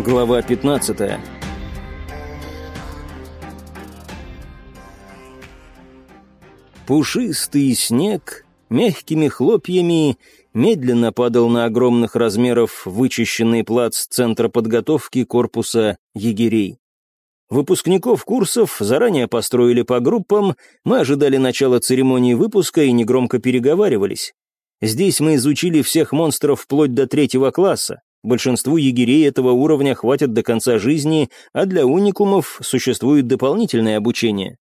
Глава 15 Пушистый снег мягкими хлопьями медленно падал на огромных размеров вычищенный плац Центра подготовки корпуса егерей. Выпускников курсов заранее построили по группам, мы ожидали начала церемонии выпуска и негромко переговаривались. Здесь мы изучили всех монстров вплоть до третьего класса. Большинству егерей этого уровня хватит до конца жизни, а для уникумов существует дополнительное обучение.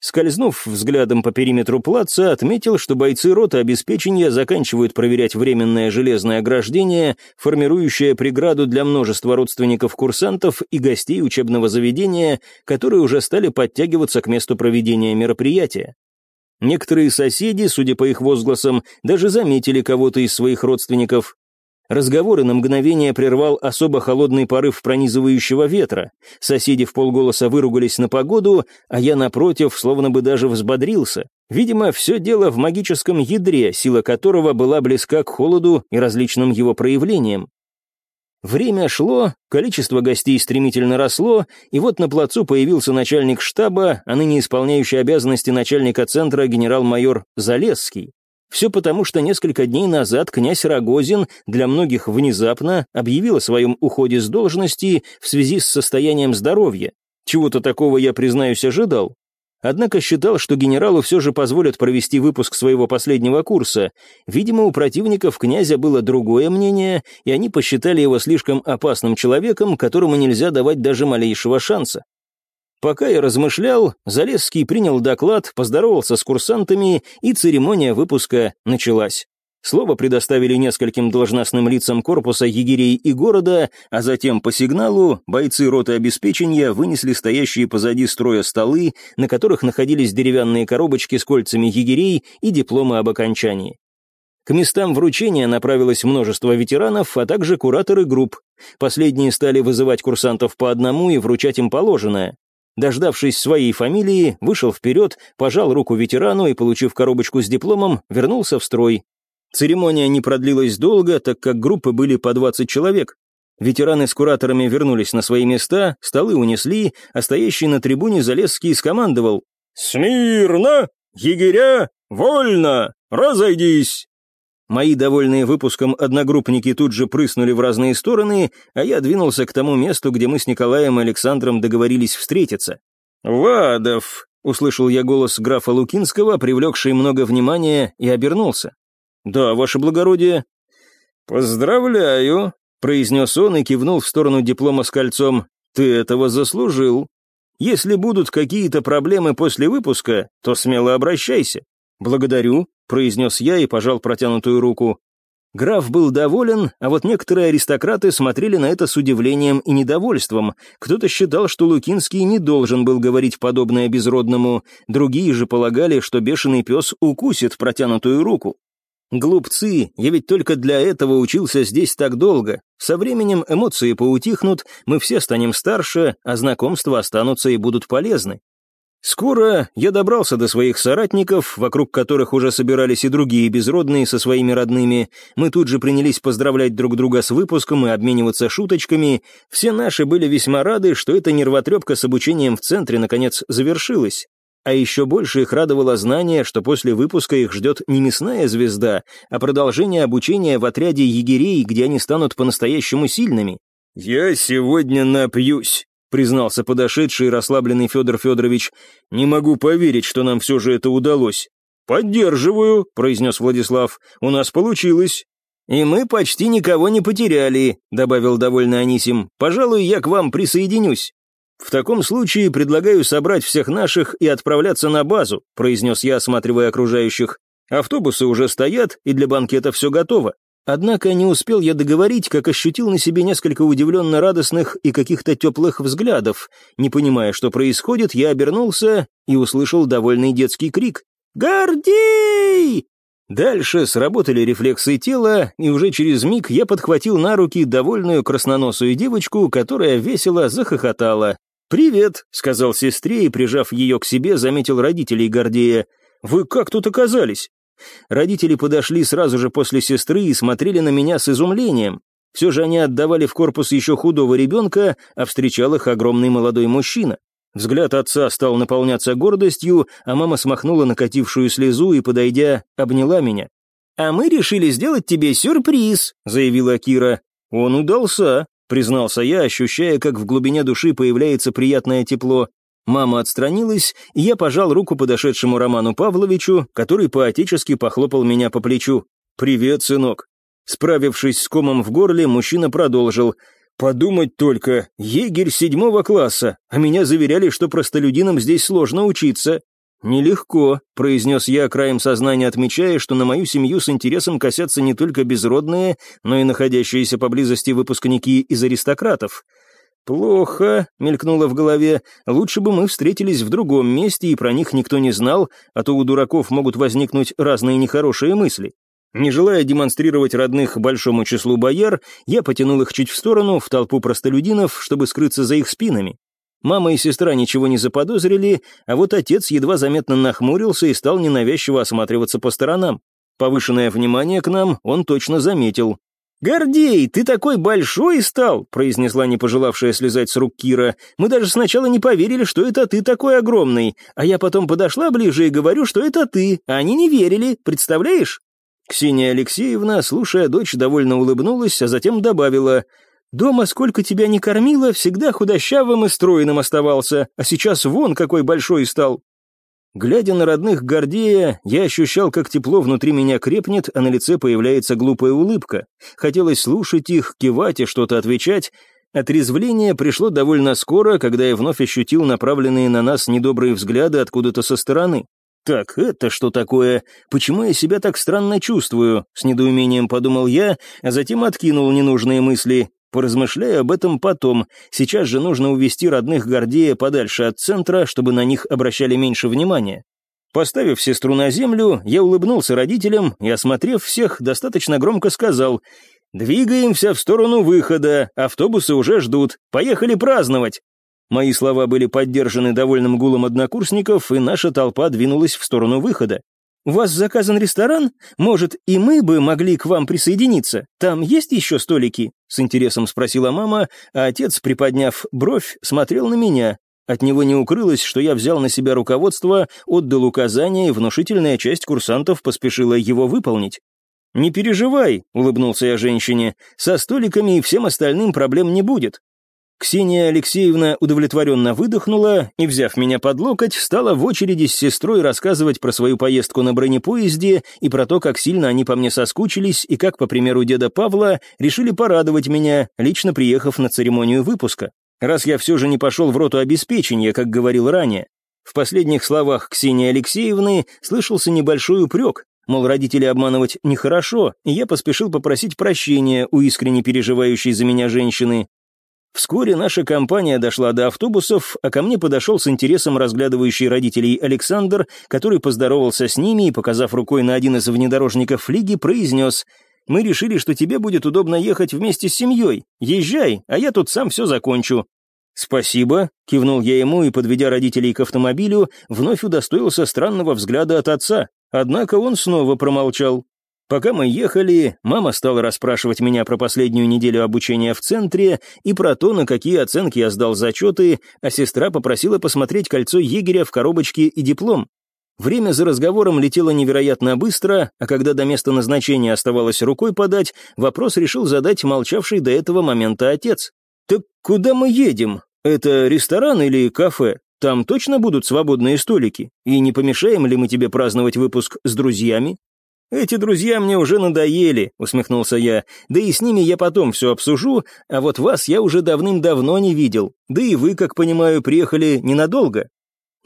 Скользнув взглядом по периметру плаца, отметил, что бойцы роты обеспечения заканчивают проверять временное железное ограждение, формирующее преграду для множества родственников курсантов и гостей учебного заведения, которые уже стали подтягиваться к месту проведения мероприятия. Некоторые соседи, судя по их возгласам, даже заметили кого-то из своих родственников, Разговоры на мгновение прервал особо холодный порыв пронизывающего ветра. Соседи в полголоса выругались на погоду, а я, напротив, словно бы даже взбодрился. Видимо, все дело в магическом ядре, сила которого была близка к холоду и различным его проявлениям. Время шло, количество гостей стремительно росло, и вот на плацу появился начальник штаба, а ныне исполняющий обязанности начальника центра генерал-майор Залесский. Все потому, что несколько дней назад князь Рогозин для многих внезапно объявил о своем уходе с должности в связи с состоянием здоровья. Чего-то такого я, признаюсь, ожидал. Однако считал, что генералу все же позволят провести выпуск своего последнего курса. Видимо, у противников князя было другое мнение, и они посчитали его слишком опасным человеком, которому нельзя давать даже малейшего шанса. Пока я размышлял, Залесский принял доклад, поздоровался с курсантами, и церемония выпуска началась. Слово предоставили нескольким должностным лицам корпуса егерей и города, а затем по сигналу бойцы роты обеспечения вынесли стоящие позади строя столы, на которых находились деревянные коробочки с кольцами егерей и дипломы об окончании. К местам вручения направилось множество ветеранов, а также кураторы групп. Последние стали вызывать курсантов по одному и вручать им положенное. Дождавшись своей фамилии, вышел вперед, пожал руку ветерану и, получив коробочку с дипломом, вернулся в строй. Церемония не продлилась долго, так как группы были по 20 человек. Ветераны с кураторами вернулись на свои места, столы унесли, а стоящий на трибуне Залесский скомандовал «Смирно! Егеря! Вольно! Разойдись!» Мои довольные выпуском одногруппники тут же прыснули в разные стороны, а я двинулся к тому месту, где мы с Николаем и Александром договорились встретиться. «Вадов!» — услышал я голос графа Лукинского, привлекший много внимания, и обернулся. «Да, ваше благородие». «Поздравляю», — произнес он и кивнул в сторону диплома с кольцом. «Ты этого заслужил. Если будут какие-то проблемы после выпуска, то смело обращайся. Благодарю», произнес я и пожал протянутую руку. Граф был доволен, а вот некоторые аристократы смотрели на это с удивлением и недовольством. Кто-то считал, что Лукинский не должен был говорить подобное безродному, другие же полагали, что бешеный пес укусит протянутую руку. Глупцы, я ведь только для этого учился здесь так долго. Со временем эмоции поутихнут, мы все станем старше, а знакомства останутся и будут полезны. Скоро я добрался до своих соратников, вокруг которых уже собирались и другие безродные со своими родными. Мы тут же принялись поздравлять друг друга с выпуском и обмениваться шуточками. Все наши были весьма рады, что эта нервотрепка с обучением в центре наконец завершилась. А еще больше их радовало знание, что после выпуска их ждет не мясная звезда, а продолжение обучения в отряде егерей, где они станут по-настоящему сильными. «Я сегодня напьюсь», признался подошедший расслабленный Федор Федорович. «Не могу поверить, что нам все же это удалось». «Поддерживаю», — произнес Владислав. «У нас получилось». «И мы почти никого не потеряли», — добавил довольный Анисим. «Пожалуй, я к вам присоединюсь». «В таком случае предлагаю собрать всех наших и отправляться на базу», — произнес я, осматривая окружающих. «Автобусы уже стоят, и для банкета все готово. Однако не успел я договорить, как ощутил на себе несколько удивленно радостных и каких-то теплых взглядов. Не понимая, что происходит, я обернулся и услышал довольный детский крик. «Гордей!» Дальше сработали рефлексы тела, и уже через миг я подхватил на руки довольную красноносую девочку, которая весело захохотала. «Привет», — сказал сестре и, прижав ее к себе, заметил родителей Гордея. «Вы как тут оказались?» Родители подошли сразу же после сестры и смотрели на меня с изумлением. Все же они отдавали в корпус еще худого ребенка, а встречал их огромный молодой мужчина. Взгляд отца стал наполняться гордостью, а мама смахнула накатившую слезу и, подойдя, обняла меня. «А мы решили сделать тебе сюрприз», — заявила Кира. «Он удался», — признался я, ощущая, как в глубине души появляется приятное тепло. Мама отстранилась, и я пожал руку подошедшему Роману Павловичу, который поотечески похлопал меня по плечу. «Привет, сынок». Справившись с комом в горле, мужчина продолжил. «Подумать только, егерь седьмого класса, а меня заверяли, что простолюдинам здесь сложно учиться». «Нелегко», — произнес я, краем сознания отмечая, что на мою семью с интересом косятся не только безродные, но и находящиеся поблизости выпускники из аристократов. «Плохо», — мелькнуло в голове, — «лучше бы мы встретились в другом месте, и про них никто не знал, а то у дураков могут возникнуть разные нехорошие мысли». Не желая демонстрировать родных большому числу бояр, я потянул их чуть в сторону, в толпу простолюдинов, чтобы скрыться за их спинами. Мама и сестра ничего не заподозрили, а вот отец едва заметно нахмурился и стал ненавязчиво осматриваться по сторонам. Повышенное внимание к нам он точно заметил. «Гордей, ты такой большой стал!» — произнесла не пожелавшая слезать с рук Кира. «Мы даже сначала не поверили, что это ты такой огромный, а я потом подошла ближе и говорю, что это ты, а они не верили, представляешь?» Ксения Алексеевна, слушая дочь, довольно улыбнулась, а затем добавила, «Дома сколько тебя не кормила, всегда худощавым и стройным оставался, а сейчас вон какой большой стал». Глядя на родных Гордея, я ощущал, как тепло внутри меня крепнет, а на лице появляется глупая улыбка. Хотелось слушать их, кивать и что-то отвечать. Отрезвление пришло довольно скоро, когда я вновь ощутил направленные на нас недобрые взгляды откуда-то со стороны. «Так, это что такое? Почему я себя так странно чувствую?» С недоумением подумал я, а затем откинул ненужные мысли. Поразмышляю об этом потом. Сейчас же нужно увести родных Гордея подальше от центра, чтобы на них обращали меньше внимания. Поставив сестру на землю, я улыбнулся родителям и, осмотрев всех, достаточно громко сказал «Двигаемся в сторону выхода, автобусы уже ждут, поехали праздновать!» Мои слова были поддержаны довольным гулом однокурсников, и наша толпа двинулась в сторону выхода. «У вас заказан ресторан? Может, и мы бы могли к вам присоединиться? Там есть еще столики?» — с интересом спросила мама, а отец, приподняв бровь, смотрел на меня. От него не укрылось, что я взял на себя руководство, отдал указания, и внушительная часть курсантов поспешила его выполнить. «Не переживай», — улыбнулся я женщине, — «со столиками и всем остальным проблем не будет. Ксения Алексеевна удовлетворенно выдохнула и, взяв меня под локоть, стала в очереди с сестрой рассказывать про свою поездку на бронепоезде и про то, как сильно они по мне соскучились и как, по примеру деда Павла, решили порадовать меня, лично приехав на церемонию выпуска. Раз я все же не пошел в роту обеспечения, как говорил ранее. В последних словах Ксении Алексеевны слышался небольшой упрек, мол, родители обманывать нехорошо, и я поспешил попросить прощения у искренне переживающей за меня женщины, Вскоре наша компания дошла до автобусов, а ко мне подошел с интересом разглядывающий родителей Александр, который поздоровался с ними и, показав рукой на один из внедорожников Лиги, произнес «Мы решили, что тебе будет удобно ехать вместе с семьей. Езжай, а я тут сам все закончу». «Спасибо», — кивнул я ему и, подведя родителей к автомобилю, вновь удостоился странного взгляда от отца. Однако он снова промолчал. Пока мы ехали, мама стала расспрашивать меня про последнюю неделю обучения в центре и про то, на какие оценки я сдал зачеты, а сестра попросила посмотреть кольцо егеря в коробочке и диплом. Время за разговором летело невероятно быстро, а когда до места назначения оставалось рукой подать, вопрос решил задать молчавший до этого момента отец. «Так куда мы едем? Это ресторан или кафе? Там точно будут свободные столики? И не помешаем ли мы тебе праздновать выпуск с друзьями?» «Эти друзья мне уже надоели», — усмехнулся я, «да и с ними я потом все обсужу, а вот вас я уже давным-давно не видел, да и вы, как понимаю, приехали ненадолго».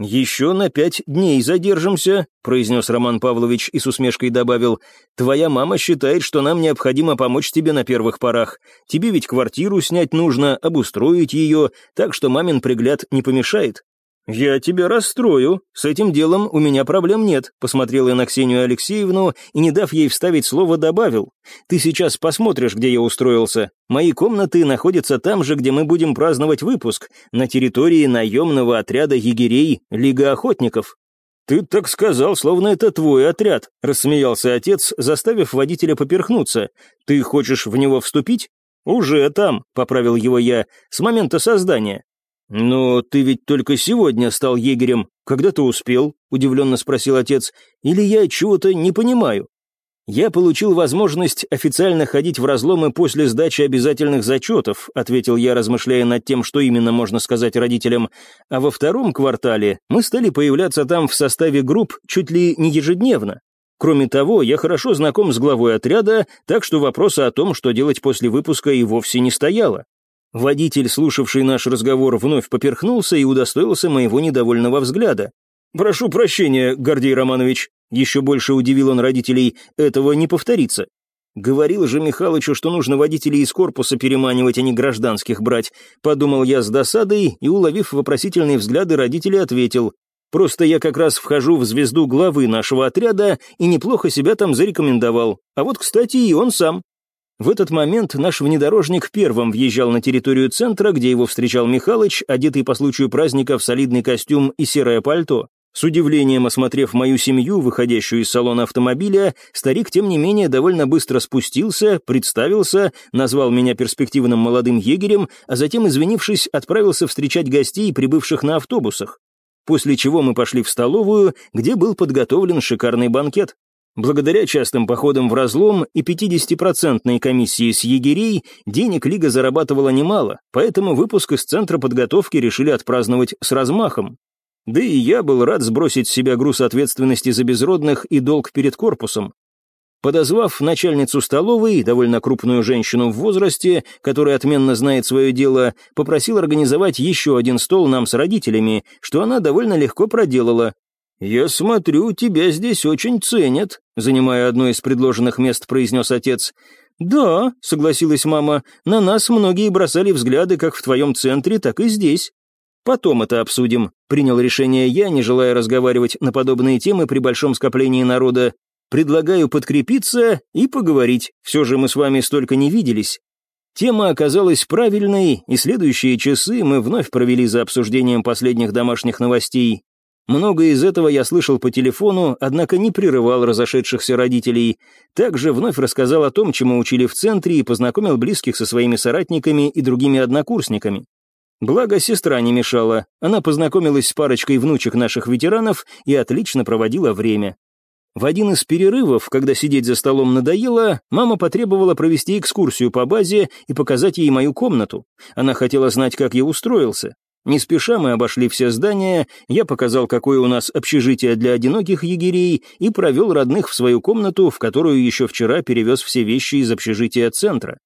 «Еще на пять дней задержимся», — произнес Роман Павлович и с усмешкой добавил, «Твоя мама считает, что нам необходимо помочь тебе на первых порах. Тебе ведь квартиру снять нужно, обустроить ее, так что мамин пригляд не помешает. «Я тебя расстрою. С этим делом у меня проблем нет», — посмотрел я на Ксению Алексеевну и, не дав ей вставить слово, добавил. «Ты сейчас посмотришь, где я устроился. Мои комнаты находятся там же, где мы будем праздновать выпуск, на территории наемного отряда егерей Лига Охотников». «Ты так сказал, словно это твой отряд», — рассмеялся отец, заставив водителя поперхнуться. «Ты хочешь в него вступить?» «Уже там», — поправил его я, — «с момента создания». «Но ты ведь только сегодня стал егерем. Когда ты успел?» — удивленно спросил отец. «Или я чего-то не понимаю?» «Я получил возможность официально ходить в разломы после сдачи обязательных зачетов», ответил я, размышляя над тем, что именно можно сказать родителям. «А во втором квартале мы стали появляться там в составе групп чуть ли не ежедневно. Кроме того, я хорошо знаком с главой отряда, так что вопроса о том, что делать после выпуска, и вовсе не стояло. Водитель, слушавший наш разговор, вновь поперхнулся и удостоился моего недовольного взгляда. «Прошу прощения, Гордей Романович», еще больше удивил он родителей, этого не повторится. Говорил же Михалычу, что нужно водителей из корпуса переманивать, а не гражданских брать. Подумал я с досадой и, уловив вопросительные взгляды родителей, ответил. Просто я как раз вхожу в звезду главы нашего отряда и неплохо себя там зарекомендовал. А вот, кстати, и он сам. В этот момент наш внедорожник первым въезжал на территорию центра, где его встречал Михалыч, одетый по случаю праздника в солидный костюм и серое пальто. С удивлением осмотрев мою семью, выходящую из салона автомобиля, старик, тем не менее, довольно быстро спустился, представился, назвал меня перспективным молодым егерем, а затем, извинившись, отправился встречать гостей, прибывших на автобусах. После чего мы пошли в столовую, где был подготовлен шикарный банкет. Благодаря частым походам в разлом и 50-процентной комиссии с егерей, денег Лига зарабатывала немало, поэтому выпуск из центра подготовки решили отпраздновать с размахом. Да и я был рад сбросить с себя груз ответственности за безродных и долг перед корпусом. Подозвав начальницу столовой, довольно крупную женщину в возрасте, которая отменно знает свое дело, попросил организовать еще один стол нам с родителями, что она довольно легко проделала. «Я смотрю, тебя здесь очень ценят», — занимая одно из предложенных мест, произнес отец. «Да», — согласилась мама, — «на нас многие бросали взгляды как в твоем центре, так и здесь». «Потом это обсудим», — принял решение я, не желая разговаривать на подобные темы при большом скоплении народа. «Предлагаю подкрепиться и поговорить, все же мы с вами столько не виделись». Тема оказалась правильной, и следующие часы мы вновь провели за обсуждением последних домашних новостей. Многое из этого я слышал по телефону, однако не прерывал разошедшихся родителей. Также вновь рассказал о том, чему учили в центре, и познакомил близких со своими соратниками и другими однокурсниками. Благо, сестра не мешала. Она познакомилась с парочкой внучек наших ветеранов и отлично проводила время. В один из перерывов, когда сидеть за столом надоело, мама потребовала провести экскурсию по базе и показать ей мою комнату. Она хотела знать, как я устроился. Не спеша мы обошли все здания, я показал, какое у нас общежитие для одиноких егерей, и провел родных в свою комнату, в которую еще вчера перевез все вещи из общежития центра.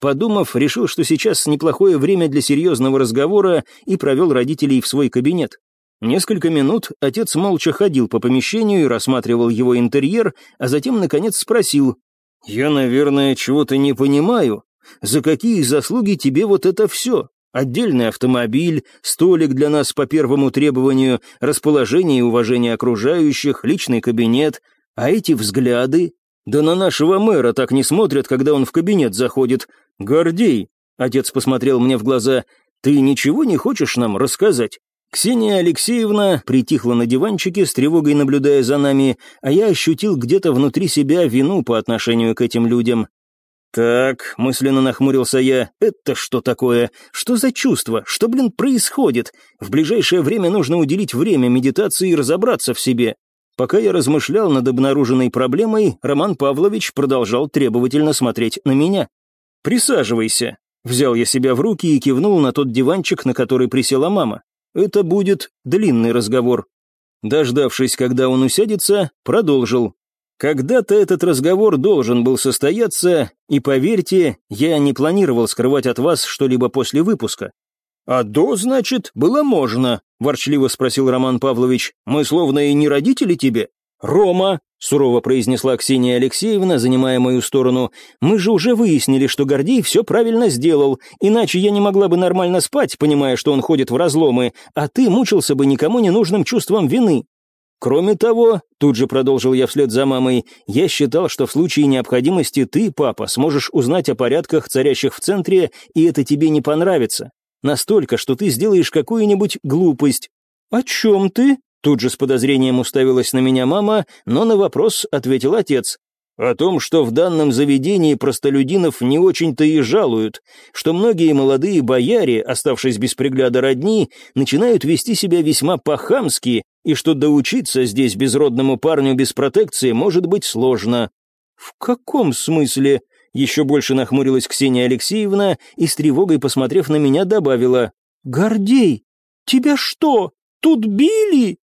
Подумав, решил, что сейчас неплохое время для серьезного разговора и провел родителей в свой кабинет. Несколько минут отец молча ходил по помещению и рассматривал его интерьер, а затем, наконец, спросил, «Я, наверное, чего-то не понимаю. За какие заслуги тебе вот это все? Отдельный автомобиль, столик для нас по первому требованию, расположение и уважение окружающих, личный кабинет, а эти взгляды? Да на нашего мэра так не смотрят, когда он в кабинет заходит. «Гордей!» — отец посмотрел мне в глаза. «Ты ничего не хочешь нам рассказать?» Ксения Алексеевна притихла на диванчике, с тревогой наблюдая за нами, а я ощутил где-то внутри себя вину по отношению к этим людям. «Так», — мысленно нахмурился я, — «это что такое? Что за чувство? Что, блин, происходит? В ближайшее время нужно уделить время медитации и разобраться в себе». Пока я размышлял над обнаруженной проблемой, Роман Павлович продолжал требовательно смотреть на меня. «Присаживайся». Взял я себя в руки и кивнул на тот диванчик, на который присела мама. «Это будет длинный разговор». Дождавшись, когда он усядется, продолжил. «Когда-то этот разговор должен был состояться, и, поверьте, я не планировал скрывать от вас что-либо после выпуска». «А до, значит, было можно?» – ворчливо спросил Роман Павлович. «Мы словно и не родители тебе?» «Рома!» — сурово произнесла Ксения Алексеевна, занимая мою сторону. «Мы же уже выяснили, что Гордей все правильно сделал, иначе я не могла бы нормально спать, понимая, что он ходит в разломы, а ты мучился бы никому не нужным чувством вины. Кроме того, тут же продолжил я вслед за мамой, я считал, что в случае необходимости ты, папа, сможешь узнать о порядках, царящих в центре, и это тебе не понравится. Настолько, что ты сделаешь какую-нибудь глупость. «О чем ты?» Тут же с подозрением уставилась на меня мама, но на вопрос ответил отец. О том, что в данном заведении простолюдинов не очень-то и жалуют, что многие молодые бояре, оставшись без пригляда родни, начинают вести себя весьма по-хамски, и что доучиться здесь безродному парню без протекции может быть сложно. «В каком смысле?» Еще больше нахмурилась Ксения Алексеевна и с тревогой, посмотрев на меня, добавила. «Гордей, тебя что, тут били?»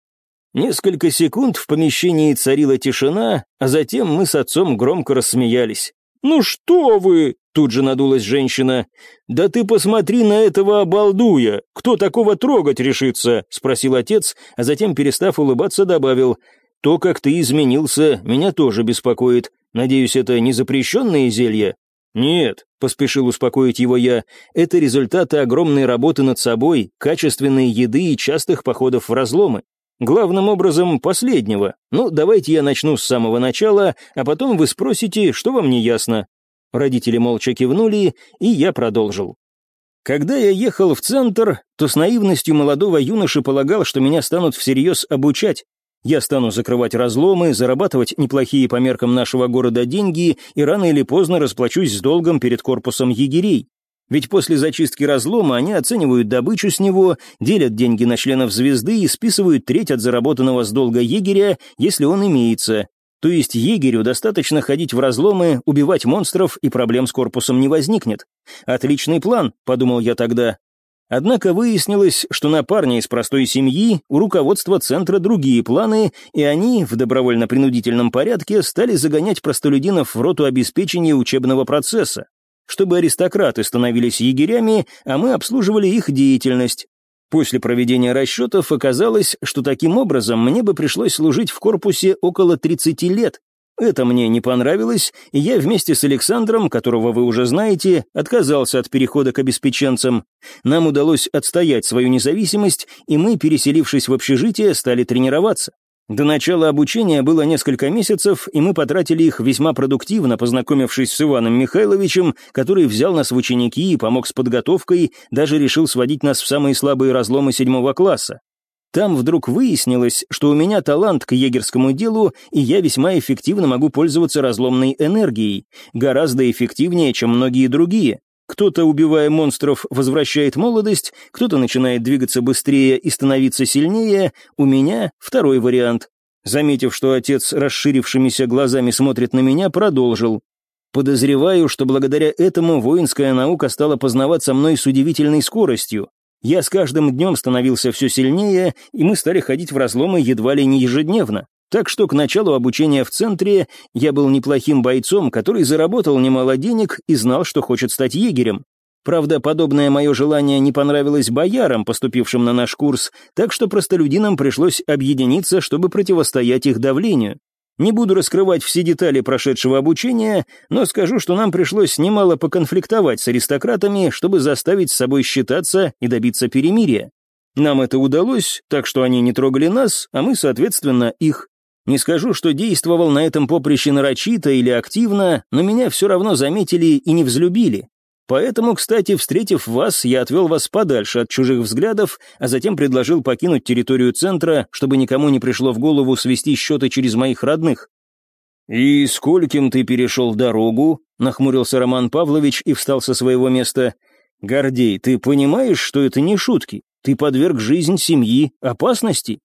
Несколько секунд в помещении царила тишина, а затем мы с отцом громко рассмеялись. «Ну что вы!» — тут же надулась женщина. «Да ты посмотри на этого обалдуя! Кто такого трогать решится?» — спросил отец, а затем, перестав улыбаться, добавил. «То, как ты изменился, меня тоже беспокоит. Надеюсь, это не запрещенные зелья?» «Нет», — поспешил успокоить его я, — «это результаты огромной работы над собой, качественной еды и частых походов в разломы. Главным образом, последнего. Ну, давайте я начну с самого начала, а потом вы спросите, что вам не ясно». Родители молча кивнули, и я продолжил. Когда я ехал в центр, то с наивностью молодого юноши полагал, что меня станут всерьез обучать. Я стану закрывать разломы, зарабатывать неплохие по меркам нашего города деньги и рано или поздно расплачусь с долгом перед корпусом егерей. Ведь после зачистки разлома они оценивают добычу с него, делят деньги на членов звезды и списывают треть от заработанного с долга егеря, если он имеется. То есть егерю достаточно ходить в разломы, убивать монстров, и проблем с корпусом не возникнет. Отличный план, подумал я тогда. Однако выяснилось, что на парня из простой семьи у руководства центра другие планы, и они в добровольно-принудительном порядке стали загонять простолюдинов в роту обеспечения учебного процесса чтобы аристократы становились егерями, а мы обслуживали их деятельность. После проведения расчетов оказалось, что таким образом мне бы пришлось служить в корпусе около 30 лет. Это мне не понравилось, и я вместе с Александром, которого вы уже знаете, отказался от перехода к обеспеченцам. Нам удалось отстоять свою независимость, и мы, переселившись в общежитие, стали тренироваться. До начала обучения было несколько месяцев, и мы потратили их весьма продуктивно, познакомившись с Иваном Михайловичем, который взял нас в ученики и помог с подготовкой, даже решил сводить нас в самые слабые разломы седьмого класса. Там вдруг выяснилось, что у меня талант к егерскому делу, и я весьма эффективно могу пользоваться разломной энергией, гораздо эффективнее, чем многие другие. Кто-то, убивая монстров, возвращает молодость, кто-то начинает двигаться быстрее и становиться сильнее. У меня второй вариант. Заметив, что отец расширившимися глазами смотрит на меня, продолжил. Подозреваю, что благодаря этому воинская наука стала познаваться мной с удивительной скоростью. Я с каждым днем становился все сильнее, и мы стали ходить в разломы едва ли не ежедневно. Так что к началу обучения в центре я был неплохим бойцом, который заработал немало денег и знал, что хочет стать егерем. Правда, подобное мое желание не понравилось боярам, поступившим на наш курс, так что простолюдинам пришлось объединиться, чтобы противостоять их давлению. Не буду раскрывать все детали прошедшего обучения, но скажу, что нам пришлось немало поконфликтовать с аристократами, чтобы заставить с собой считаться и добиться перемирия. Нам это удалось, так что они не трогали нас, а мы, соответственно, их. Не скажу, что действовал на этом поприще нарочито или активно, но меня все равно заметили и не взлюбили. Поэтому, кстати, встретив вас, я отвел вас подальше от чужих взглядов, а затем предложил покинуть территорию центра, чтобы никому не пришло в голову свести счеты через моих родных. «И скольким ты перешел дорогу?» — нахмурился Роман Павлович и встал со своего места. «Гордей, ты понимаешь, что это не шутки? Ты подверг жизнь семьи опасности?»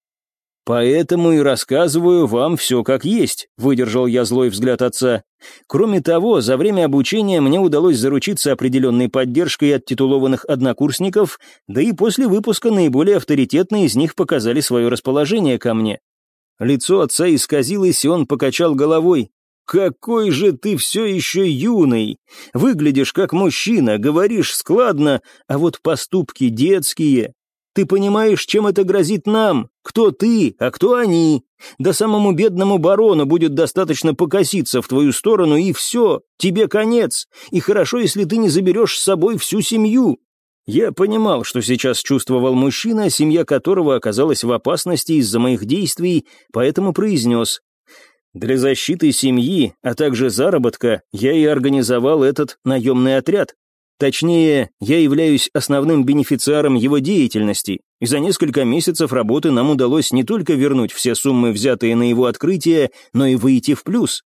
«Поэтому и рассказываю вам все как есть», — выдержал я злой взгляд отца. «Кроме того, за время обучения мне удалось заручиться определенной поддержкой от титулованных однокурсников, да и после выпуска наиболее авторитетные из них показали свое расположение ко мне». Лицо отца исказилось, и он покачал головой. «Какой же ты все еще юный! Выглядишь как мужчина, говоришь складно, а вот поступки детские. Ты понимаешь, чем это грозит нам? Кто ты, а кто они? Да самому бедному барону будет достаточно покоситься в твою сторону, и все, тебе конец. И хорошо, если ты не заберешь с собой всю семью». Я понимал, что сейчас чувствовал мужчина, семья которого оказалась в опасности из-за моих действий, поэтому произнес. Для защиты семьи, а также заработка, я и организовал этот наемный отряд. Точнее, я являюсь основным бенефициаром его деятельности, и за несколько месяцев работы нам удалось не только вернуть все суммы, взятые на его открытие, но и выйти в плюс.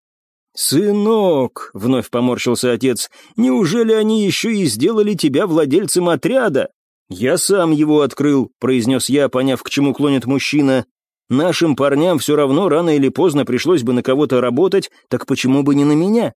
«Сынок», — вновь поморщился отец, — «неужели они еще и сделали тебя владельцем отряда?» «Я сам его открыл», — произнес я, поняв, к чему клонит мужчина. «Нашим парням все равно рано или поздно пришлось бы на кого-то работать, так почему бы не на меня?»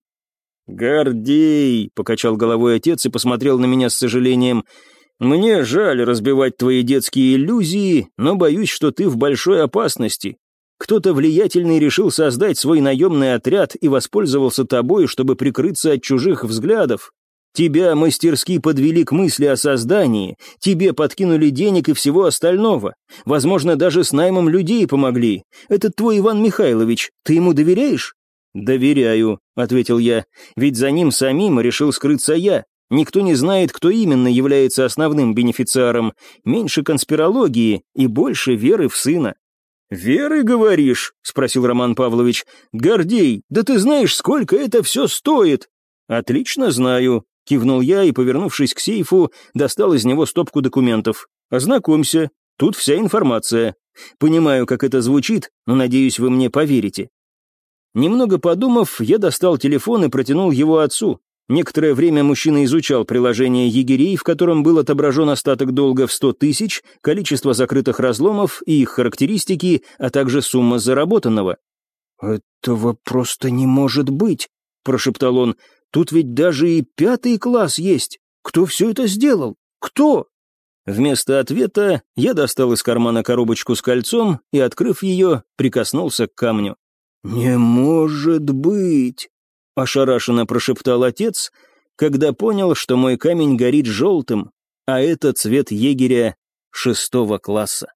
«Гордей», — покачал головой отец и посмотрел на меня с сожалением, — «Мне жаль разбивать твои детские иллюзии, но боюсь, что ты в большой опасности. Кто-то влиятельный решил создать свой наемный отряд и воспользовался тобой, чтобы прикрыться от чужих взглядов. Тебя мастерски подвели к мысли о создании, тебе подкинули денег и всего остального. Возможно, даже с наймом людей помогли. Этот твой Иван Михайлович, ты ему доверяешь?» «Доверяю», — ответил я, — «ведь за ним самим решил скрыться я. Никто не знает, кто именно является основным бенефициаром. Меньше конспирологии и больше веры в сына. «Веры, говоришь?» — спросил Роман Павлович. «Гордей, да ты знаешь, сколько это все стоит?» «Отлично знаю», — кивнул я и, повернувшись к сейфу, достал из него стопку документов. «Ознакомься, тут вся информация. Понимаю, как это звучит, но надеюсь, вы мне поверите». Немного подумав, я достал телефон и протянул его отцу. Некоторое время мужчина изучал приложение егерей, в котором был отображен остаток долга в 100 тысяч, количество закрытых разломов и их характеристики, а также сумма заработанного. «Этого просто не может быть», — прошептал он. «Тут ведь даже и пятый класс есть. Кто все это сделал? Кто?» Вместо ответа я достал из кармана коробочку с кольцом и, открыв ее, прикоснулся к камню. «Не может быть!» — ошарашенно прошептал отец, когда понял, что мой камень горит желтым, а это цвет егеря шестого класса.